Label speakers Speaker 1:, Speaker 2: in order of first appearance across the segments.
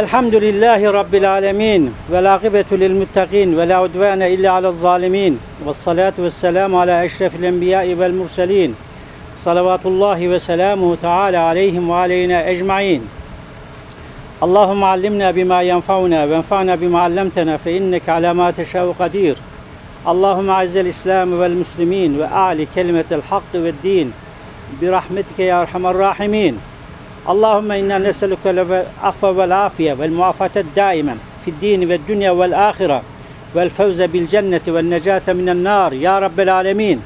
Speaker 1: الحمد لله رب العالمين والعاقبة للمتقين ولا عدوان إلا على الظالمين والصلاة والسلام على أشرف الأنبياء والمرسلين. صلوات الله وسلامه تعالى عليهم وعلينا أجمعين. اللهم علمنا بما ينفعنا وانفعنا بما علمتنا فإنك على ما تشاء قدير. اللهم أعز الإسلام والمسلمين وأعلي كلمة الحق والدين. برحمتك يا أرحم الراحمين. Allahümme inna neselüke affe vel afiye vel muafatet daimen fid dini ve dünya vel ahire vel fevze bil cenneti vel necate minen nar ya rabbel alemin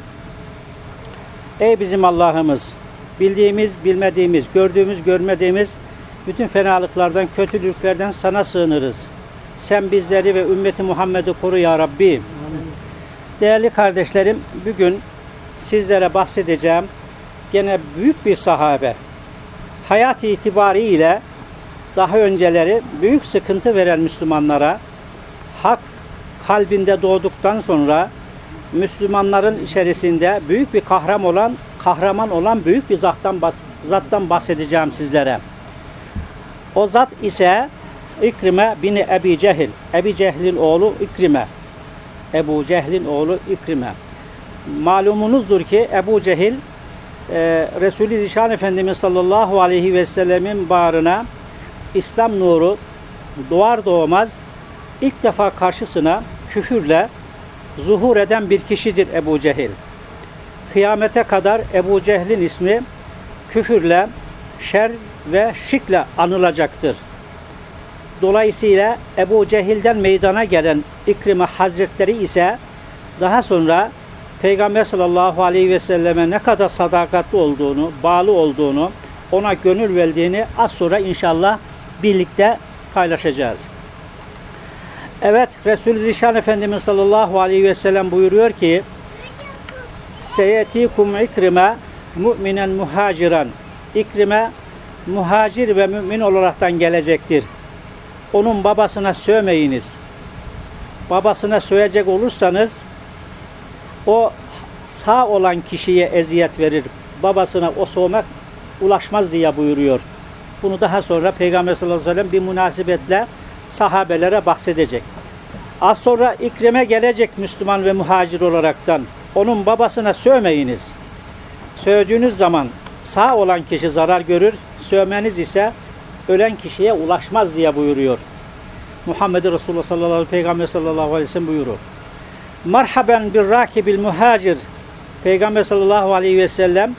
Speaker 1: Ey bizim Allah'ımız bildiğimiz bilmediğimiz gördüğümüz görmediğimiz bütün fenalıklardan kötülüklerden sana sığınırız. Sen bizleri ve ümmeti Muhammed'i koru ya Rabbi. Değerli kardeşlerim bugün sizlere bahsedeceğim gene büyük bir sahabe hayat itibariyle daha önceleri büyük sıkıntı veren Müslümanlara hak kalbinde doğduktan sonra Müslümanların içerisinde büyük bir kahraman olan kahraman olan büyük bir zattan zattan bahsedeceğim sizlere. O zat ise İkrime bin Ebi Cehil. Ebi Cehil'in oğlu İkrime. Ebu Cehil'in oğlu İkrime. Malumunuzdur ki Ebu Cehil e, Resulü Zişan Efendimiz sallallahu aleyhi ve sellemin bağrına İslam nuru doğar doğmaz ilk defa karşısına küfürle zuhur eden bir kişidir Ebu Cehil. Kıyamete kadar Ebu Cehil'in ismi küfürle, şer ve şikle anılacaktır. Dolayısıyla Ebu Cehil'den meydana gelen İkrime Hazretleri ise daha sonra Peygamber sallallahu aleyhi ve selleme ne kadar sadakatli olduğunu, bağlı olduğunu, ona gönül verdiğini az sonra inşallah birlikte paylaşacağız. Evet, Resul-i Zişan Efendimiz sallallahu aleyhi ve sellem buyuruyor ki Seyetikum ikrime müminen muhaciran İkrime muhacir ve mümin olaraktan gelecektir. Onun babasına sövmeyiniz. Babasına sövecek olursanız o sağ olan kişiye eziyet verir. Babasına o soğumak ulaşmaz diye buyuruyor. Bunu daha sonra Peygamber sallallahu aleyhi ve sellem bir münasebetle sahabelere bahsedecek. Az sonra İkrem'e gelecek Müslüman ve muhacir olaraktan. Onun babasına sövmeyiniz. Sövdüğünüz zaman sağ olan kişi zarar görür, sövmeniz ise ölen kişiye ulaşmaz diye buyuruyor. Muhammed Resulullah sallallahu aleyhi ve sallallahu aleyhi ve sellem buyurur. Merhaben bir rakibil muhacir. Peygamber sallallahu aleyhi ve sellem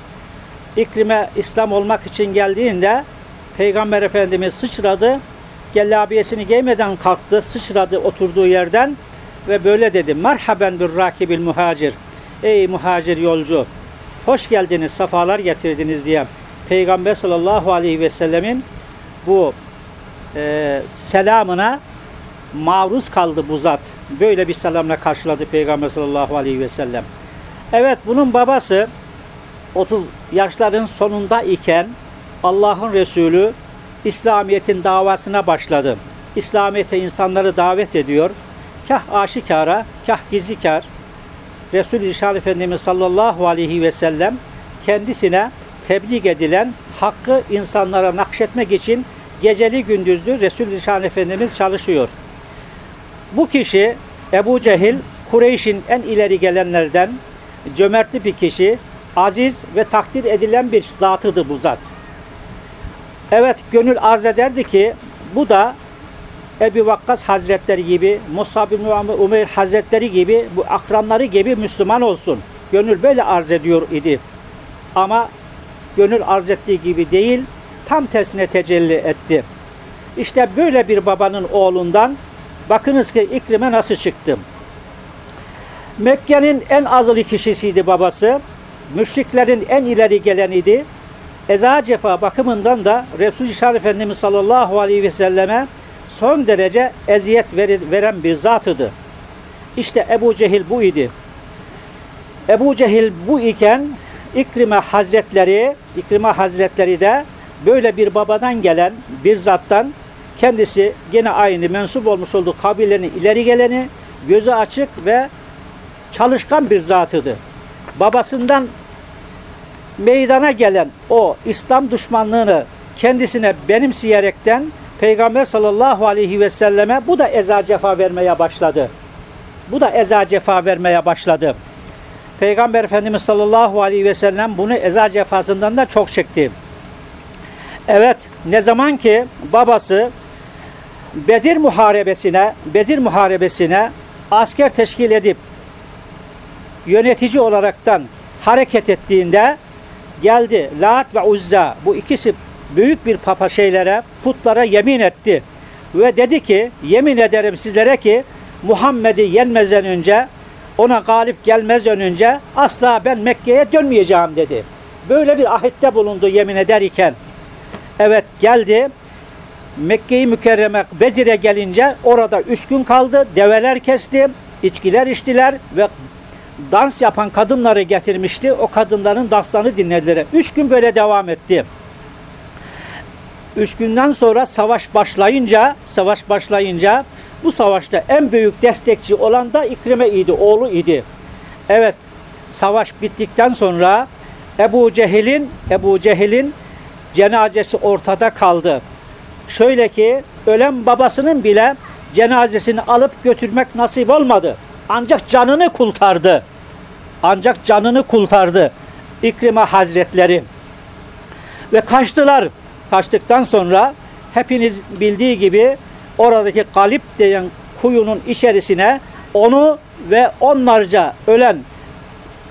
Speaker 1: İkrime İslam olmak için geldiğinde Peygamber Efendimiz sıçradı. Gellabiyesini giymeden kalktı. Sıçradı oturduğu yerden ve böyle dedi. Merhaben bir rakibil muhacir. Ey muhacir yolcu. Hoş geldiniz, safalar getirdiniz diye Peygamber sallallahu aleyhi ve sellemin bu e, selamına maruz kaldı bu zat. Böyle bir selamla karşıladı Peygamber sallallahu aleyhi ve sellem. Evet bunun babası 30 yaşların sonunda iken Allah'ın Resulü İslamiyet'in davasına başladı. İslamiyet'e insanları davet ediyor. Kah aşikara, kah gizlikar. Resul-i İşan Efendimiz sallallahu aleyhi ve sellem kendisine tebliğ edilen hakkı insanlara nakşetmek için geceli gündüzlü Resul-i İşan Efendimiz çalışıyor. Bu kişi Ebu Cehil, Kureyş'in en ileri gelenlerden cömertli bir kişi, aziz ve takdir edilen bir zatıdı bu zat. Evet, gönül arz ederdi ki bu da Ebu Vakkas Hazretleri gibi, Musab bin Umeyr Hazretleri gibi, bu akranları gibi Müslüman olsun. Gönül böyle arz ediyor idi. Ama gönül arz ettiği gibi değil, tam tersine tecelli etti. İşte böyle bir babanın oğlundan bakınız ki İkrime nasıl çıktı. Mekke'nin en azılı kişisiydi babası. Müşriklerin en ileri geleniydi. Eza cefa bakımından da Resul-i Efendimiz sallallahu aleyhi ve selleme son derece eziyet veren bir zatıdı. İşte Ebu Cehil bu idi. Ebu Cehil bu iken İkrime Hazretleri, İkrime Hazretleri de böyle bir babadan gelen bir zattan kendisi gene aynı mensup olmuş olduğu kabilenin ileri geleni, gözü açık ve çalışkan bir zatıdı. Babasından meydana gelen o İslam düşmanlığını kendisine benimseyerekten Peygamber sallallahu aleyhi ve selleme bu da eza cefa vermeye başladı. Bu da eza cefa vermeye başladı. Peygamber Efendimiz sallallahu aleyhi ve sellem bunu eza cefasından da çok çekti. Evet ne zaman ki babası Bedir muharebesine Bedir muharebesine asker teşkil edip yönetici olaraktan hareket ettiğinde geldi Lat ve Uzza bu ikisi büyük bir papa şeylere putlara yemin etti ve dedi ki yemin ederim sizlere ki Muhammed'i yenmezden önce ona galip gelmezden önce asla ben Mekke'ye dönmeyeceğim dedi. Böyle bir ahitte bulundu yemin eder iken. Evet geldi. Mekke'yi mükerreme Bedir'e gelince orada üç gün kaldı. Develer kesti, içkiler içtiler ve dans yapan kadınları getirmişti. O kadınların danslarını dinlediler. Üç gün böyle devam etti. Üç günden sonra savaş başlayınca, savaş başlayınca bu savaşta en büyük destekçi olan da İkrime idi, oğlu idi. Evet, savaş bittikten sonra Ebu Cehil'in Ebu Cehil'in cenazesi ortada kaldı. Şöyle ki ölen babasının bile cenazesini alıp götürmek nasip olmadı. Ancak canını kurtardı. Ancak canını kurtardı. İkrime Hazretleri. Ve kaçtılar. Kaçtıktan sonra hepiniz bildiği gibi oradaki Galip diyen kuyunun içerisine onu ve onlarca ölen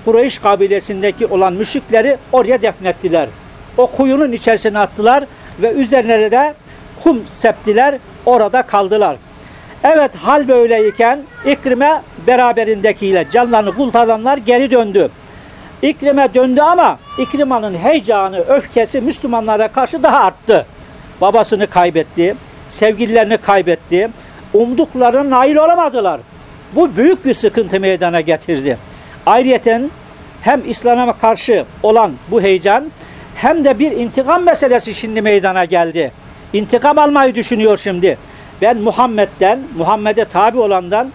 Speaker 1: Kureyş kabilesindeki olan müşrikleri oraya defnettiler. O kuyunun içerisine attılar ve üzerine de kum septiler, orada kaldılar. Evet hal böyleyken İkrime beraberindekiyle canlarını kurtaranlar geri döndü. İkrime döndü ama İkrima'nın heyecanı, öfkesi Müslümanlara karşı daha arttı. Babasını kaybetti, sevgililerini kaybetti, umduklarına nail olamadılar. Bu büyük bir sıkıntı meydana getirdi. Ayrıyeten hem İslam'a karşı olan bu heyecan hem de bir intikam meselesi şimdi meydana geldi. İntikam almayı düşünüyor şimdi. Ben Muhammed'den, Muhammed'e tabi olandan,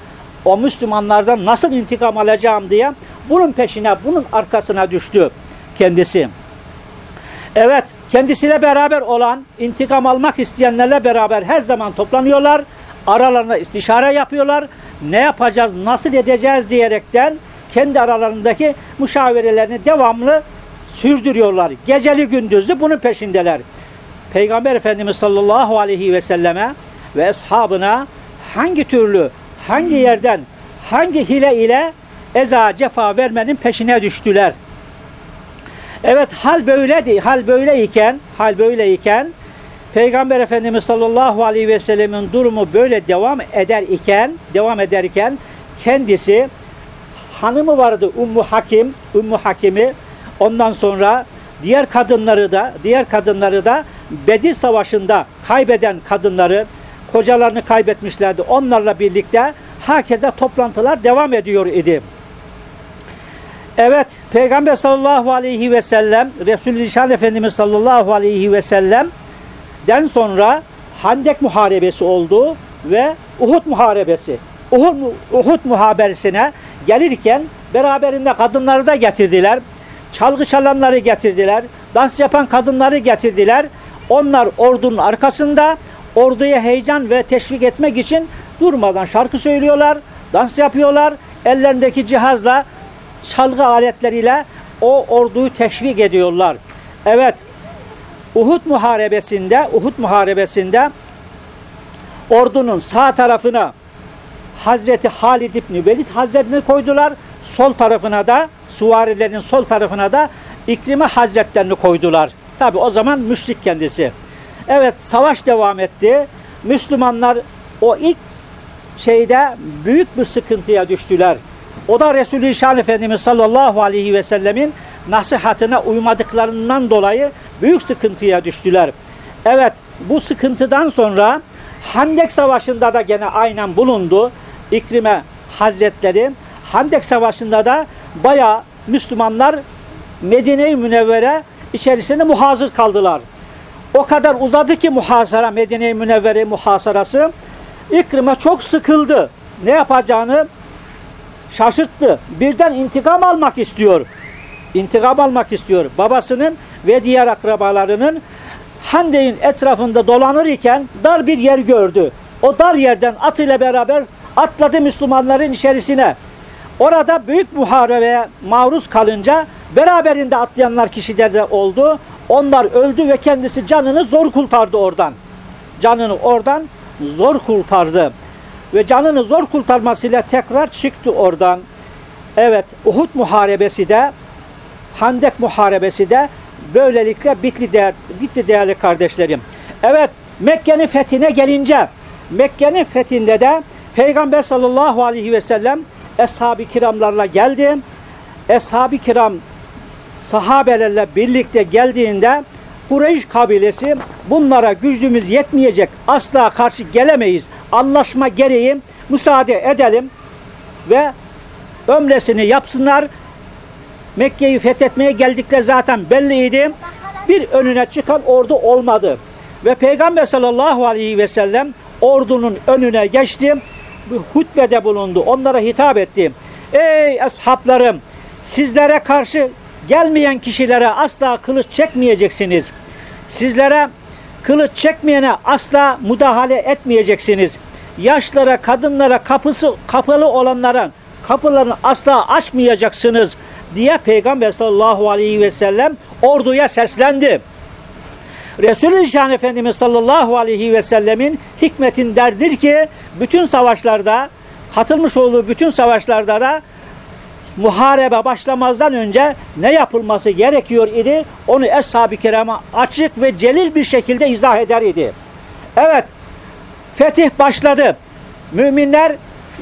Speaker 1: o Müslümanlardan nasıl intikam alacağım diye bunun peşine, bunun arkasına düştü kendisi. Evet, kendisiyle beraber olan, intikam almak isteyenlerle beraber her zaman toplanıyorlar. Aralarında istişare yapıyorlar. Ne yapacağız, nasıl edeceğiz diyerekten kendi aralarındaki müşavirelerini devamlı sürdürüyorlar. Geceli gündüzlü bunun peşindeler. Peygamber Efendimiz sallallahu aleyhi ve selleme ve ashabına hangi türlü, hangi yerden, hangi hile ile eza cefa vermenin peşine düştüler. Evet hal böyledi. Hal böyleyken, hal böyleyken Peygamber Efendimiz sallallahu aleyhi ve sellemin durumu böyle devam eder iken, devam ederken kendisi hanımı vardı Ummu Hakim, Ummu Hakim'i ondan sonra diğer kadınları da diğer kadınları da Bedir Savaşı'nda kaybeden kadınları kocalarını kaybetmişlerdi. Onlarla birlikte hakeza toplantılar devam ediyor idi. Evet, Peygamber sallallahu aleyhi ve sellem, Resulü Zişan Efendimiz sallallahu aleyhi ve sellem den sonra Handek Muharebesi oldu ve Uhud Muharebesi. Uhud, Uhud Muharebesine gelirken beraberinde kadınları da getirdiler. Çalgı çalanları getirdiler. Dans yapan kadınları getirdiler. Onlar ordunun arkasında orduya heyecan ve teşvik etmek için durmadan şarkı söylüyorlar, dans yapıyorlar. Ellerindeki cihazla, çalgı aletleriyle o orduyu teşvik ediyorlar. Evet, Uhud muharebesinde, Uhud muharebesinde ordunun sağ tarafına Hazreti Halid İbni Velid Hazretini koydular. Sol tarafına da, suvarilerin sol tarafına da İkrime Hazretlerini koydular. Tabi o zaman müşrik kendisi. Evet savaş devam etti. Müslümanlar o ilk şeyde büyük bir sıkıntıya düştüler. O da Resulü Şan Efendimiz sallallahu aleyhi ve sellemin nasihatine uymadıklarından dolayı büyük sıkıntıya düştüler. Evet bu sıkıntıdan sonra Handek Savaşı'nda da gene aynen bulundu. İkrime Hazretleri Handek Savaşı'nda da baya Müslümanlar Medine-i Münevvere içerisinde muhazır kaldılar. O kadar uzadı ki muhasara, Medine-i Münevvere muhasarası. İkrime çok sıkıldı. Ne yapacağını şaşırttı. Birden intikam almak istiyor. İntikam almak istiyor. Babasının ve diğer akrabalarının Hande'nin etrafında dolanır iken dar bir yer gördü. O dar yerden atıyla beraber atladı Müslümanların içerisine. Orada büyük muharebeye maruz kalınca beraberinde atlayanlar kişiler de oldu. Onlar öldü ve kendisi canını zor kurtardı oradan. Canını oradan zor kurtardı. Ve canını zor kurtarmasıyla tekrar çıktı oradan. Evet Uhud muharebesi de Handek muharebesi de böylelikle bitti, değer, bitti değerli kardeşlerim. Evet Mekke'nin fethine gelince Mekke'nin fethinde de Peygamber sallallahu aleyhi ve sellem Eshab-ı kiramlarla geldi. Eshab-ı kiram sahabelerle birlikte geldiğinde Kureyş kabilesi bunlara gücümüz yetmeyecek asla karşı gelemeyiz. Anlaşma gereği müsaade edelim ve ömresini yapsınlar. Mekke'yi fethetmeye geldikleri zaten belliydi. Bir önüne çıkan ordu olmadı. Ve Peygamber sallallahu aleyhi ve sellem ordunun önüne geçti. Hutbede bulundu. Onlara hitap etti. Ey ashablarım sizlere karşı gelmeyen kişilere asla kılıç çekmeyeceksiniz. Sizlere kılıç çekmeyene asla müdahale etmeyeceksiniz. Yaşlara, kadınlara, kapısı kapalı olanlara kapılarını asla açmayacaksınız diye Peygamber sallallahu aleyhi ve sellem orduya seslendi. Resulü Şan Efendimiz sallallahu aleyhi ve sellemin hikmetindendir ki bütün savaşlarda katılmış olduğu bütün savaşlarda da muharebe başlamazdan önce ne yapılması gerekiyor idi? Onu Eshab-ı Kiram'a açık ve celil bir şekilde izah eder idi. Evet, fetih başladı. Müminler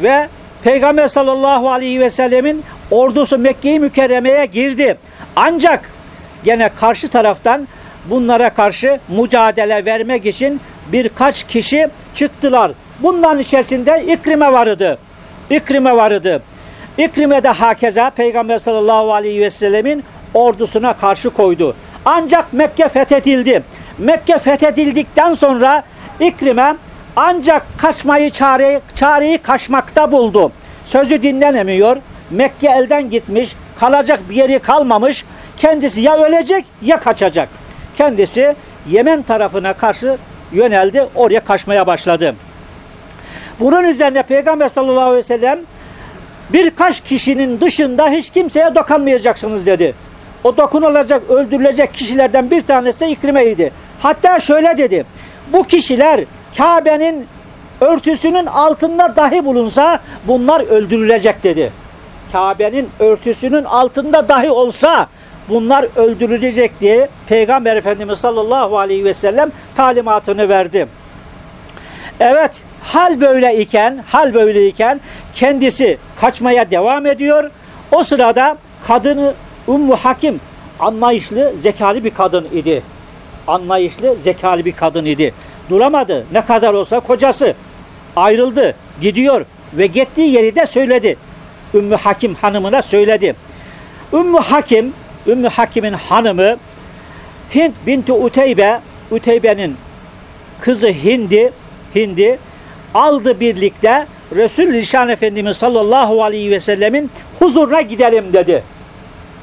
Speaker 1: ve Peygamber sallallahu aleyhi ve sellemin ordusu Mekke-i Mükerreme'ye girdi. Ancak gene karşı taraftan bunlara karşı mücadele vermek için birkaç kişi çıktılar. Bunların içerisinde İkrime vardı. İkrime vardı. İkrime de hakeza Peygamber sallallahu aleyhi ve sellemin ordusuna karşı koydu. Ancak Mekke fethedildi. Mekke fethedildikten sonra İkrime ancak kaçmayı çare, çareyi kaçmakta buldu. Sözü dinlenemiyor. Mekke elden gitmiş. Kalacak bir yeri kalmamış. Kendisi ya ölecek ya kaçacak. Kendisi Yemen tarafına karşı yöneldi. Oraya kaçmaya başladı. Bunun üzerine Peygamber sallallahu aleyhi ve sellem birkaç kişinin dışında hiç kimseye dokunmayacaksınız dedi. O dokunulacak, öldürülecek kişilerden bir tanesi de İkrime'ydi. Hatta şöyle dedi. Bu kişiler Kabe'nin örtüsünün altında dahi bulunsa bunlar öldürülecek dedi. Kabe'nin örtüsünün altında dahi olsa bunlar öldürülecek diye Peygamber Efendimiz sallallahu aleyhi ve sellem talimatını verdi. Evet, hal böyle iken, hal böyle iken kendisi kaçmaya devam ediyor. O sırada kadını Ummu Hakim anlayışlı, zekalı bir kadın idi. Anlayışlı, zekalı bir kadın idi. Duramadı. Ne kadar olsa kocası ayrıldı, gidiyor ve gittiği yeri de söyledi. Ümmü Hakim hanımına söyledi. Ümmü Hakim, Ümmü Hakim'in hanımı Hint binti Uteybe, Uteybe'nin kızı Hindi, Hindi aldı birlikte Resul Nişan Efendimiz sallallahu aleyhi ve sellemin huzuruna gidelim dedi.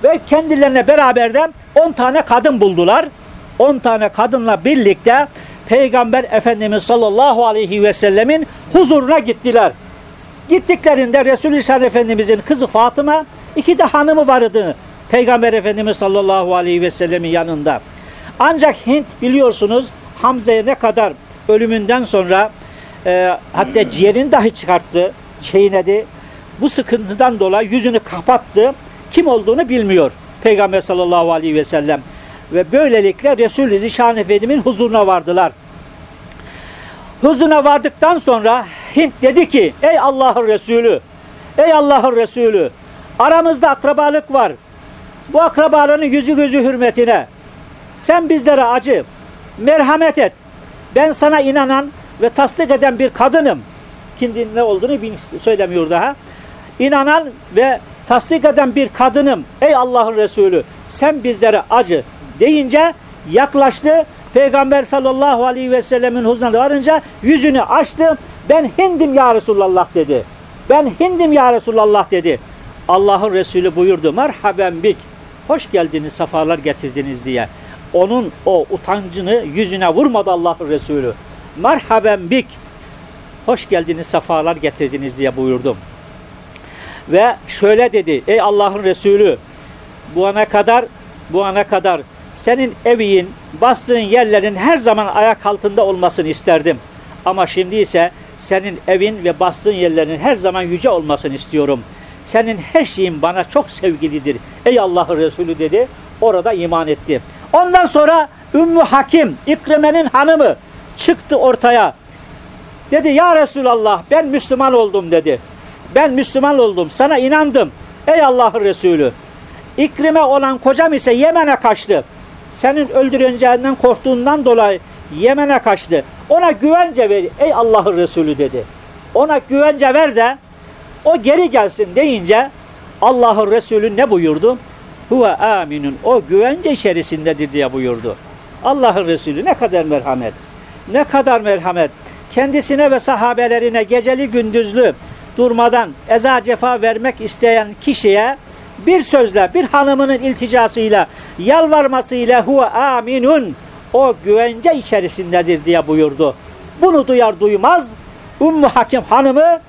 Speaker 1: Ve kendilerine beraber de 10 tane kadın buldular. 10 tane kadınla birlikte Peygamber Efendimiz sallallahu aleyhi ve sellemin huzuruna gittiler. Gittiklerinde Resul-i Efendimizin kızı Fatıma, iki de hanımı vardı Peygamber Efendimiz sallallahu aleyhi ve sellemin yanında. Ancak Hint biliyorsunuz Hamza'ya ne kadar ölümünden sonra e, hatta ciğerini dahi çıkarttı, çiğnedi. Bu sıkıntıdan dolayı yüzünü kapattı. Kim olduğunu bilmiyor Peygamber sallallahu aleyhi ve sellem. Ve böylelikle Resul-i Zişan Efendimizin huzuruna vardılar. Huzuruna vardıktan sonra Hint dedi ki ey Allah'ın Resulü ey Allah'ın Resulü aramızda akrabalık var. Bu akrabaların yüzü gözü hürmetine sen bizlere acı, merhamet et. Ben sana inanan ve tasdik eden bir kadınım. Kimdin ne olduğunu söylemiyor daha. İnanan ve tasdik eden bir kadınım. Ey Allah'ın Resulü sen bizlere acı deyince yaklaştı. Peygamber sallallahu aleyhi ve sellemin huzuruna varınca yüzünü açtı. Ben Hindim ya Resulallah dedi. Ben Hindim ya Resulallah dedi. Allah'ın Resulü buyurdu. Merhaben bik. Hoş geldiniz, safalar getirdiniz diye. onun o utancını yüzüne vurmadı Allah'ın Resulü. Merhaben bik. Hoş geldiniz, sefalar getirdiniz diye buyurdum. Ve şöyle dedi. Ey Allah'ın Resulü bu ana kadar bu ana kadar senin evin, bastığın yerlerin her zaman ayak altında olmasını isterdim. Ama şimdi ise senin evin ve bastığın yerlerin her zaman yüce olmasını istiyorum. Senin her şeyin bana çok sevgilidir. Ey Allah'ın Resulü dedi. Orada iman etti. Ondan sonra Ümmü Hakim, İkrime'nin hanımı çıktı ortaya. Dedi ya Resulallah ben Müslüman oldum dedi. Ben Müslüman oldum. Sana inandım. Ey Allah'ın Resulü. İkrime olan kocam ise Yemen'e kaçtı. Senin öldüreceğinden korktuğundan dolayı Yemen'e kaçtı. Ona güvence ver ey Allah'ın Resulü dedi. Ona güvence ver de o geri gelsin deyince Allah'ın Resulü ne buyurdu? Huve aminun. O güvence içerisindedir diye buyurdu. Allah'ın Resulü ne kadar merhamet. Ne kadar merhamet. Kendisine ve sahabelerine geceli gündüzlü durmadan eza cefa vermek isteyen kişiye bir sözle, bir hanımının ilticasıyla, yalvarmasıyla huve aminun o güvence içerisindedir diye buyurdu. Bunu duyar duymaz Ümmü Hakim hanımı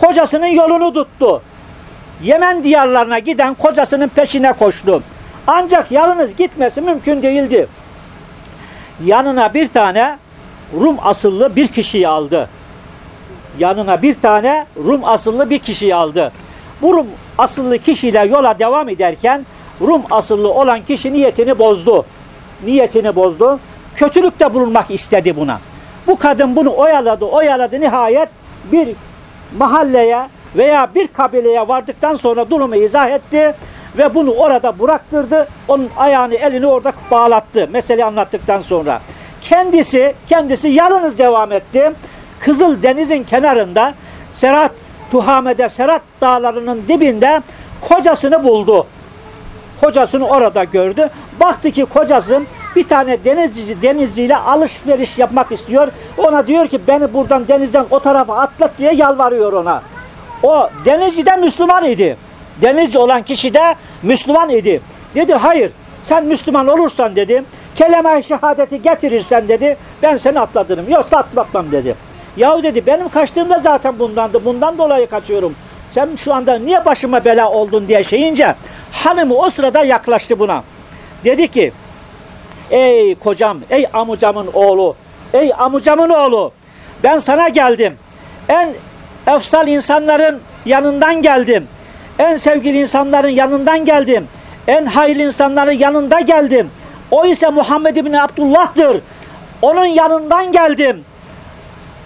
Speaker 1: kocasının yolunu tuttu. Yemen diyarlarına giden kocasının peşine koştu. Ancak yalnız gitmesi mümkün değildi. Yanına bir tane Rum asıllı bir kişiyi aldı. Yanına bir tane Rum asıllı bir kişiyi aldı. Bu Rum asıllı kişiyle yola devam ederken Rum asıllı olan kişi niyetini bozdu. Niyetini bozdu. Kötülükte bulunmak istedi buna. Bu kadın bunu oyaladı, oyaladı. Nihayet bir mahalleye veya bir kabileye vardıktan sonra durumu izah etti ve bunu orada bıraktırdı. Onun ayağını, elini orada bağlattı. Meseleyi anlattıktan sonra. Kendisi, kendisi yalnız devam etti. Kızıl Deniz'in kenarında Serat Tuhame'de Serat dağlarının dibinde kocasını buldu. Kocasını orada gördü. Baktı ki kocası bir tane denizci denizciyle alışveriş yapmak istiyor. Ona diyor ki beni buradan denizden o tarafa atlat diye yalvarıyor ona. O denizci de Müslüman idi. Denizci olan kişi de Müslüman idi. Dedi hayır sen Müslüman olursan dedi kelime şehadeti getirirsen dedi ben seni atlatırım. Yoksa atlatmam dedi. Yahu dedi benim kaçtığım da zaten bundandı. Bundan dolayı kaçıyorum. Sen şu anda niye başıma bela oldun diye şeyince hanımı o sırada yaklaştı buna. Dedi ki ey kocam, ey amucamın oğlu, ey amucamın oğlu ben sana geldim. En efsal insanların yanından geldim. En sevgili insanların yanından geldim. En hayırlı insanların yanında geldim. O ise Muhammed bin Abdullah'tır. Onun yanından geldim.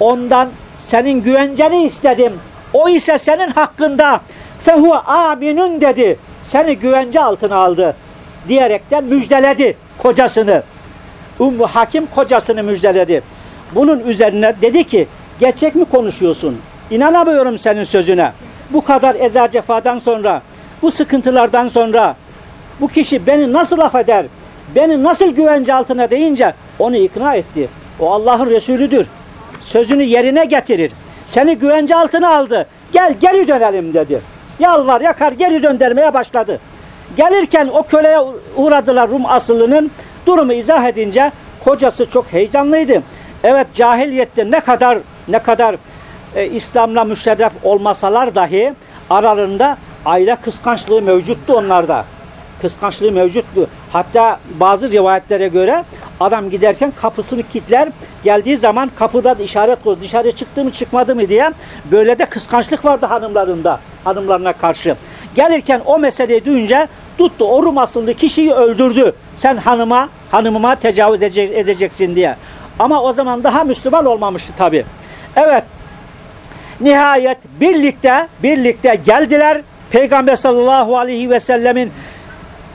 Speaker 1: Ondan senin güvenceni istedim. O ise senin hakkında fehu aminun dedi. Seni güvence altına aldı. Diyerekten müjdeledi kocasını. Ümmü Hakim kocasını müjdeledi. Bunun üzerine dedi ki gerçek mi konuşuyorsun? İnanamıyorum senin sözüne. Bu kadar eza cefadan sonra, bu sıkıntılardan sonra bu kişi beni nasıl affeder? Beni nasıl güvence altına deyince onu ikna etti. O Allah'ın Resulüdür sözünü yerine getirir. Seni güvence altına aldı. Gel geri dönelim dedi. Yalvar yakar geri döndürmeye başladı. Gelirken o köleye uğradılar Rum asıllının durumu izah edince kocası çok heyecanlıydı. Evet cahiliyette ne kadar ne kadar e, İslam'la müşerref olmasalar dahi aralarında aile kıskançlığı mevcuttu onlarda. Kıskançlığı mevcuttu. Hatta bazı rivayetlere göre Adam giderken kapısını kilitler. Geldiği zaman kapıda işaret koyar. Dışarı çıktı mı çıkmadı mı diye. Böyle de kıskançlık vardı hanımlarında. Hanımlarına karşı. Gelirken o meseleyi duyunca tuttu o Rum asıllı kişiyi öldürdü. Sen hanıma, hanımıma tecavüz edeceksin diye. Ama o zaman daha Müslüman olmamıştı tabi. Evet. Nihayet birlikte birlikte geldiler. Peygamber sallallahu aleyhi ve sellemin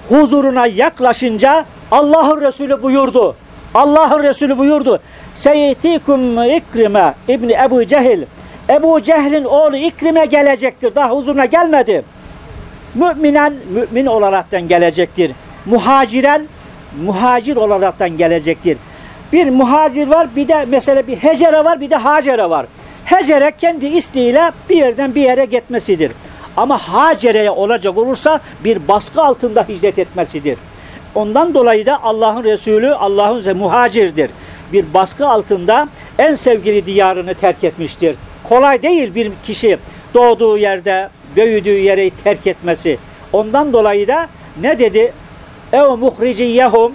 Speaker 1: huzuruna yaklaşınca Allah'ın Resulü buyurdu. Allah'ın Resulü buyurdu. Seyyitikum İkrime İbni Ebu Cehil. Ebu Cehil'in oğlu İkrime gelecektir. Daha huzuruna gelmedi. Müminen mümin olaraktan gelecektir. Muhaciren muhacir olaraktan gelecektir. Bir muhacir var, bir de mesela bir hecere var, bir de hacere var. Hecere kendi isteğiyle bir yerden bir yere gitmesidir. Ama hacereye olacak olursa bir baskı altında hicret etmesidir. Ondan dolayı da Allah'ın Resulü Allah'ın muhacirdir. Bir baskı altında en sevgili diyarını terk etmiştir. Kolay değil bir kişi doğduğu yerde, büyüdüğü yeri terk etmesi. Ondan dolayı da ne dedi? Ev muhriciyehum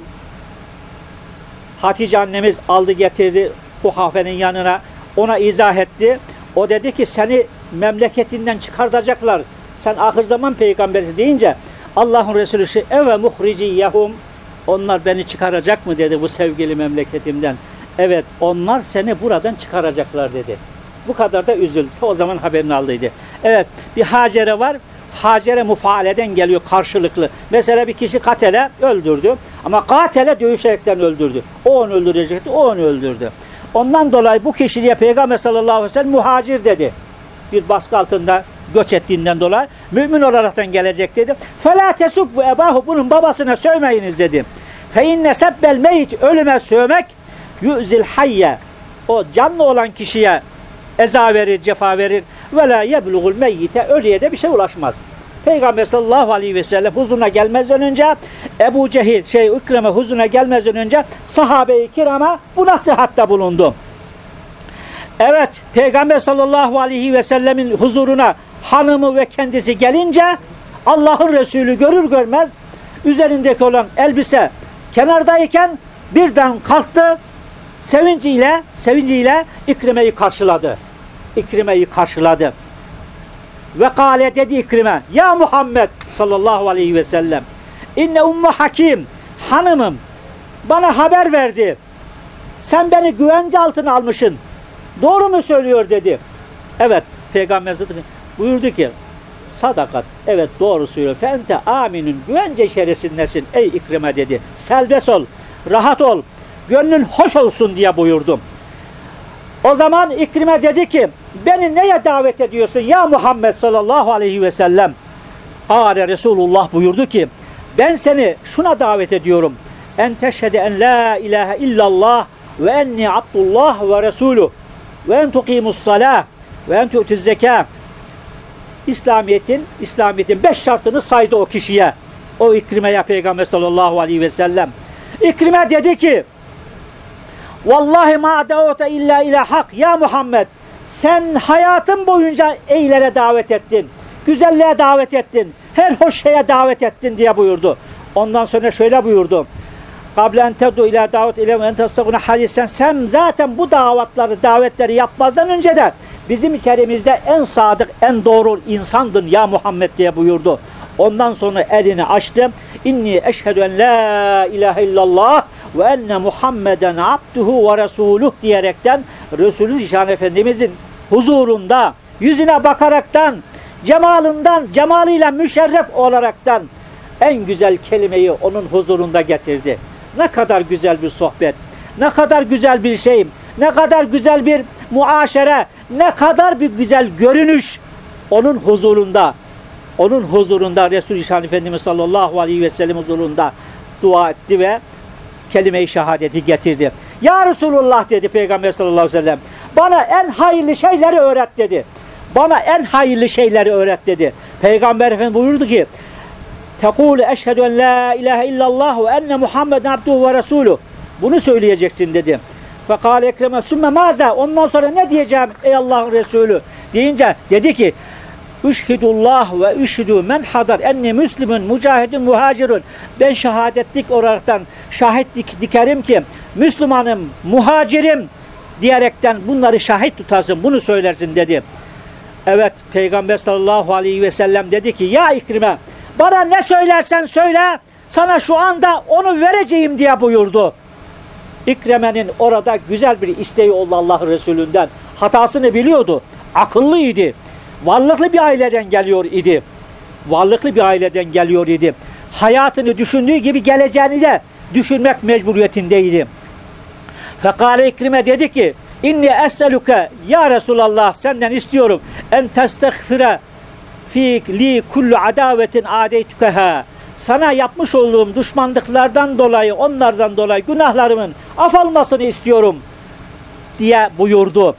Speaker 1: Hatice annemiz aldı getirdi bu hafenin yanına. Ona izah etti. O dedi ki seni memleketinden çıkartacaklar. Sen ahir zaman peygamberi deyince Allah'ın Resulü şey, eve muhriciyehum onlar beni çıkaracak mı dedi bu sevgili memleketimden. Evet onlar seni buradan çıkaracaklar dedi. Bu kadar da üzüldü. O zaman haberini aldıydı. Evet bir Hacer'e var. Hacer'e mufaaleden geliyor karşılıklı. Mesela bir kişi katele öldürdü. Ama katele dövüşerekten öldürdü. O onu öldürecekti. O onu öldürdü. Ondan dolayı bu kişiye Peygamber sallallahu aleyhi ve sellem muhacir dedi. Bir baskı altında göç ettiğinden dolayı mümin olaraktan gelecek dedi. Fela tesubbu ebahu bunun babasına sövmeyiniz dedi. Fe inne sebbel meyit ölüme sövmek yüzil hayye o canlı olan kişiye eza verir, cefa verir. Ve yeblugul meyyite ölüye de bir şey ulaşmaz. Peygamber sallallahu aleyhi ve sellem huzuruna gelmezden önce Ebu Cehil, şey Ükreme huzuruna gelmezden önce sahabe-i kirama bu nasihatta bulundu. Evet, Peygamber sallallahu aleyhi ve sellemin huzuruna hanımı ve kendisi gelince Allah'ın Resulü görür görmez üzerindeki olan elbise kenardayken birden kalktı sevinciyle sevinciyle İkrime'yi karşıladı. İkrime'yi karşıladı. Ve kale dedi İkrime Ya Muhammed sallallahu aleyhi ve sellem İnne ummu hakim hanımım bana haber verdi. Sen beni güvence altına almışsın. Doğru mu söylüyor dedi. Evet peygamber buyurdu ki sadakat evet doğru söylüyor. Fente aminün güvence içerisindesin ey İkrime dedi. Selbes ol, rahat ol, gönlün hoş olsun diye buyurdum. O zaman İkrime dedi ki beni neye davet ediyorsun ya Muhammed sallallahu aleyhi ve sellem? Kale Resulullah buyurdu ki ben seni şuna davet ediyorum. En teşhede en la ilahe illallah ve enni abdullah ve resulü ve en tukimus salah ve en tu'tiz zeka. İslamiyet'in İslamiyet'in beş şartını saydı o kişiye. O İkrime'ye Peygamber sallallahu aleyhi ve sellem. İkrime dedi ki Vallahi ma davete illa ila hak ya Muhammed. Sen hayatın boyunca eylere davet ettin. Güzelliğe davet ettin. Her hoş şeye davet ettin diye buyurdu. Ondan sonra şöyle buyurdu. Kablen tedu ila davet ile en tasdakuna hadisen sen zaten bu davetleri davetleri yapmazdan önce de bizim içerimizde en sadık en doğru insandın ya Muhammed diye buyurdu. Ondan sonra elini açtı. İnni eşhedü en la ilahe illallah ve enne Muhammeden abduhu ve resuluh diyerekten Resulü Zişan Efendimizin huzurunda yüzüne bakaraktan cemalından, cemalıyla müşerref olaraktan en güzel kelimeyi onun huzurunda getirdi. Ne kadar güzel bir sohbet, ne kadar güzel bir şey, ne kadar güzel bir muaşere, ne kadar bir güzel görünüş onun huzurunda onun huzurunda Resul-i Şan Efendimiz sallallahu aleyhi ve sellem huzurunda dua etti ve kelime-i şehadeti getirdi. Ya Resulullah dedi Peygamber sallallahu aleyhi ve sellem bana en hayırlı şeyleri öğret dedi. Bana en hayırlı şeyleri öğret dedi. Peygamber Efendimiz buyurdu ki Tekulu eşhedü en la ilahe illallah ve enne Muhammeden abduhu ve resulü. Bunu söyleyeceksin dedi. Fekale ekreme sümme maza. Ondan sonra ne diyeceğim ey Allah'ın Resulü? Deyince dedi ki Üşhidullah ve üşhidu men hadar enni müslümün mücahidin muhacirun. Ben şehadetlik olaraktan şahitlik dikerim ki Müslümanım, muhacirim diyerekten bunları şahit tutasın, bunu söylersin dedi. Evet, Peygamber sallallahu aleyhi ve sellem dedi ki ya İkrime bana ne söylersen söyle sana şu anda onu vereceğim diye buyurdu. İkreme'nin orada güzel bir isteği oldu Allah Resulü'nden. Hatasını biliyordu. Akıllıydı. Varlıklı bir aileden geliyor idi. Varlıklı bir aileden geliyor idi. Hayatını düşündüğü gibi geleceğini de düşünmek mecburiyetindeydi. Fekale İkrime dedi ki İnni esseluke ya Resulallah senden istiyorum en testagfire fik li kullu adavetin adeytukeha sana yapmış olduğum düşmanlıklardan dolayı onlardan dolayı günahlarımın afalmasını istiyorum diye buyurdu.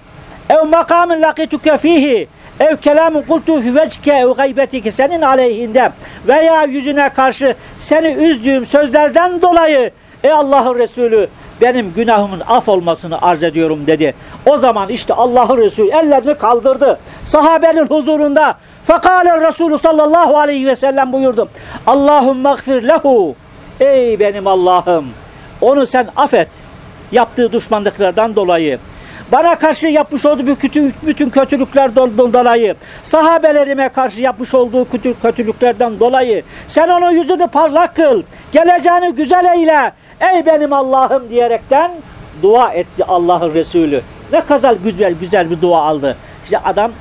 Speaker 1: Ev makamın lakituke fihi ev kelamun kultu fi vecke gaybetike senin aleyhinde veya yüzüne karşı seni üzdüğüm sözlerden dolayı ey Allah'ın Resulü benim günahımın af olmasını arz ediyorum dedi. O zaman işte Allah'ın Resulü ellerini kaldırdı. Sahabenin huzurunda Fekale Resulü sallallahu aleyhi ve sellem buyurdu. Allahümme gfir lehu. Ey benim Allah'ım. Onu sen affet. Yaptığı düşmanlıklardan dolayı. Bana karşı yapmış olduğu bütün, bütün kötülüklerden dolayı, sahabelerime karşı yapmış olduğu kötü, kötülüklerden dolayı, sen onun yüzünü parlak kıl, geleceğini güzel eyle, ey benim Allah'ım diyerekten dua etti Allah'ın Resulü. Ne kadar güzel güzel bir dua aldı. İşte adam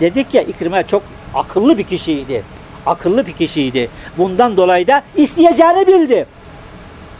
Speaker 1: dedik ya İkrime çok akıllı bir kişiydi. Akıllı bir kişiydi. Bundan dolayı da isteyeceğini bildi.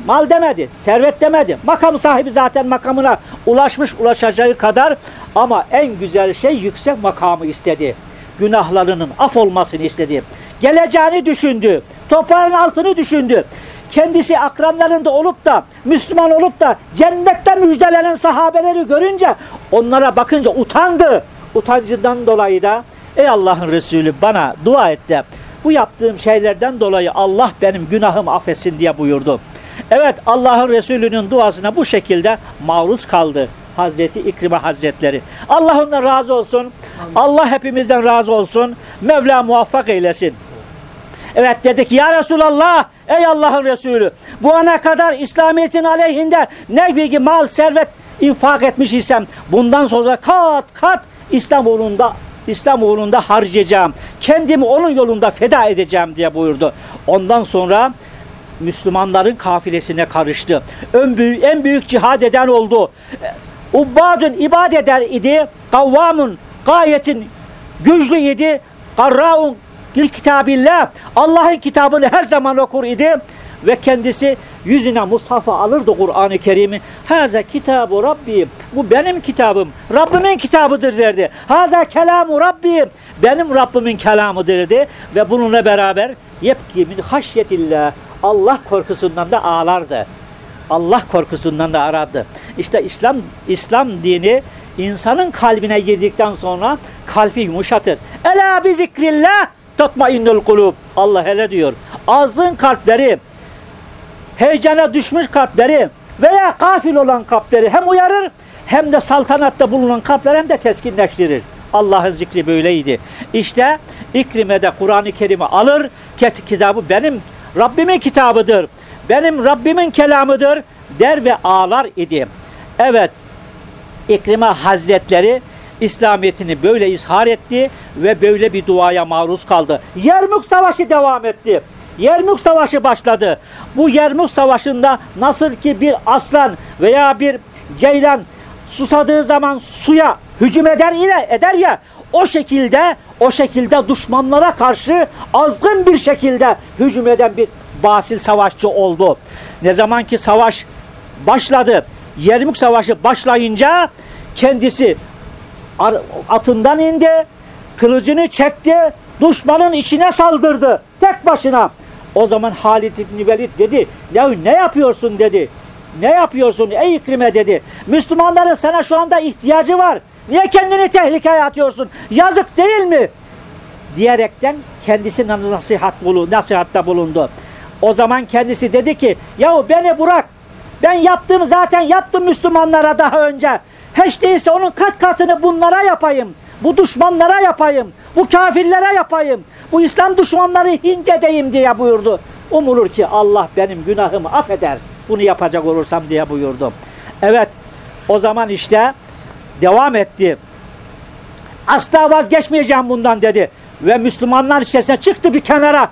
Speaker 1: Mal demedi, servet demedi. Makam sahibi zaten makamına ulaşmış ulaşacağı kadar ama en güzel şey yüksek makamı istedi. Günahlarının af olmasını istedi. Geleceğini düşündü. Toprağın altını düşündü. Kendisi akranlarında olup da Müslüman olup da cennette müjdelenen sahabeleri görünce onlara bakınca utandı. Utancından dolayı da ey Allah'ın Resulü bana dua et de bu yaptığım şeylerden dolayı Allah benim günahımı affetsin diye buyurdu. Evet Allah'ın Resulü'nün duasına bu şekilde maruz kaldı. Hazreti İkrime Hazretleri. Allah ondan razı olsun. Amin. Allah hepimizden razı olsun. Mevla muvaffak eylesin. Evet dedik ya Resulallah ey Allah'ın Resulü bu ana kadar İslamiyet'in aleyhinde ne bilgi mal servet infak etmiş isem bundan sonra kat kat İslam uğrunda İslam uğrunda harcayacağım. Kendimi onun yolunda feda edeceğim diye buyurdu. Ondan sonra Müslümanların kafilesine karıştı. En büyük, en büyük cihad eden oldu. Ubbadun ibad eder idi. Kavvamun gayetin güçlü idi. Karraun bil kitabillah. Allah'ın kitabını her zaman okur idi. Ve kendisi yüzüne mushafa alırdı Kur'an-ı Kerim'i. Haza kitabu Rabbi. Bu benim kitabım. Rabbimin kitabıdır derdi. Haza kelamu Rabbi. Benim Rabbimin kelamıdır derdi. Ve bununla beraber yepki min haşyetillah. Allah korkusundan da ağlardı. Allah korkusundan da aradı. İşte İslam İslam dini insanın kalbine girdikten sonra kalbi yumuşatır. Ela bi zikrillah tatmainnul kulub. Allah hele diyor. Ağzın kalpleri heyecana düşmüş kalpleri veya kafil olan kalpleri hem uyarır hem de saltanatta bulunan kalpleri hem de teskinleştirir. Allah'ın zikri böyleydi. İşte İkrime'de Kur'an-ı Kerim'i alır, kitabı benim Rabbimin kitabıdır. Benim Rabbimin kelamıdır der ve ağlar idi. Evet, İkrime Hazretleri İslamiyetini böyle izhar etti ve böyle bir duaya maruz kaldı. Yermük Savaşı devam etti. Yermük Savaşı başladı. Bu Yermük Savaşı'nda nasıl ki bir aslan veya bir ceylan susadığı zaman suya hücum eder ile eder ya o şekilde o şekilde düşmanlara karşı azgın bir şekilde hücum eden bir basil savaşçı oldu. Ne zaman ki savaş başladı, Yermük Savaşı başlayınca kendisi atından indi, kılıcını çekti, düşmanın içine saldırdı tek başına. O zaman Halid İbni Velid dedi, ya ne yapıyorsun dedi. Ne yapıyorsun ey İkrime dedi. Müslümanların sana şu anda ihtiyacı var. Niye kendini tehlikeye atıyorsun? Yazık değil mi? Diyerekten kendisi nasihat bulu, nasihatta bulundu. O zaman kendisi dedi ki yahu beni bırak. Ben yaptım zaten yaptım Müslümanlara daha önce. Hiç değilse onun kat katını bunlara yapayım. Bu düşmanlara yapayım. Bu kafirlere yapayım. Bu İslam düşmanları hince edeyim diye buyurdu. Umulur ki Allah benim günahımı affeder. Bunu yapacak olursam diye buyurdu. Evet o zaman işte devam etti. Asla vazgeçmeyeceğim bundan dedi. Ve Müslümanlar içerisine çıktı bir kenara.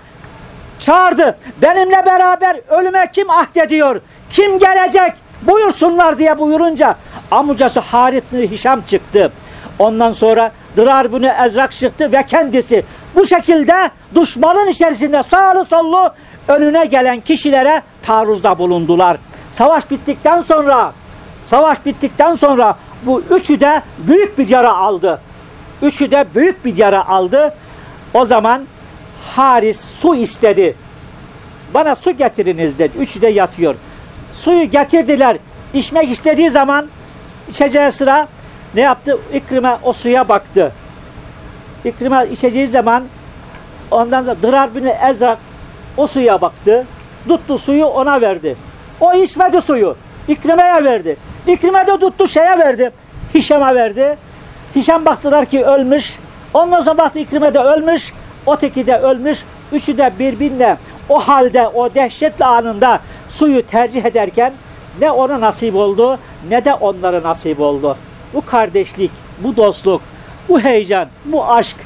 Speaker 1: Çağırdı. Benimle beraber ölüme kim ahdediyor? Kim gelecek? Buyursunlar diye buyurunca amcası Harit Hişam çıktı. Ondan sonra Dırar bunu Ezrak çıktı ve kendisi bu şekilde düşmanın içerisinde sağlı sollu önüne gelen kişilere taarruzda bulundular. Savaş bittikten sonra savaş bittikten sonra bu üçü de büyük bir yara aldı. Üçü de büyük bir yara aldı. O zaman Haris su istedi. Bana su getiriniz dedi. Üçü de yatıyor. Suyu getirdiler. İçmek istediği zaman içeceği sıra ne yaptı? İkrime o suya baktı. İkrime içeceği zaman ondan sonra Dırar bin Ezrak o suya baktı. Tuttu suyu ona verdi. O içmedi suyu. İkrime'ye verdi. İkrime de tuttu şeye verdi. Hişam'a verdi. Hişam baktılar ki ölmüş. Ondan sonra baktı İkrime de ölmüş. Öteki de ölmüş. Üçü de birbirine o halde o dehşetli anında suyu tercih ederken ne ona nasip oldu ne de onlara nasip oldu. Bu kardeşlik, bu dostluk, bu heyecan, bu aşk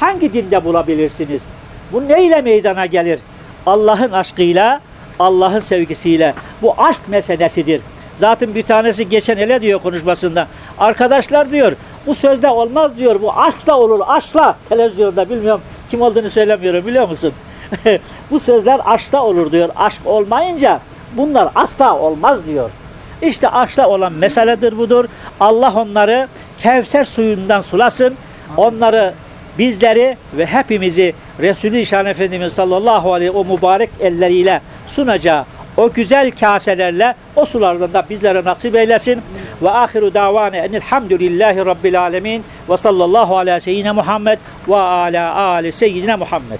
Speaker 1: hangi dinde bulabilirsiniz? Bu neyle meydana gelir? Allah'ın aşkıyla, Allah'ın sevgisiyle. Bu aşk meselesidir. Zaten bir tanesi geçen ele diyor konuşmasında. Arkadaşlar diyor bu sözde olmaz diyor. Bu aşkla olur. Aşkla televizyonda bilmiyorum kim olduğunu söylemiyorum biliyor musun? bu sözler aşkla olur diyor. Aşk olmayınca bunlar asla olmaz diyor. İşte aşkla olan meseledir budur. Allah onları Kevser suyundan sulasın. Onları bizleri ve hepimizi Resulü İşan Efendimiz sallallahu aleyhi o mübarek elleriyle sunacağı o güzel kaselerle o sulardan da bizlere nasip eylesin. Ve ahiru davane enilhamdülillahi rabbil alemin ve sallallahu ala seyyidine Muhammed ve ala ali seyyidine Muhammed.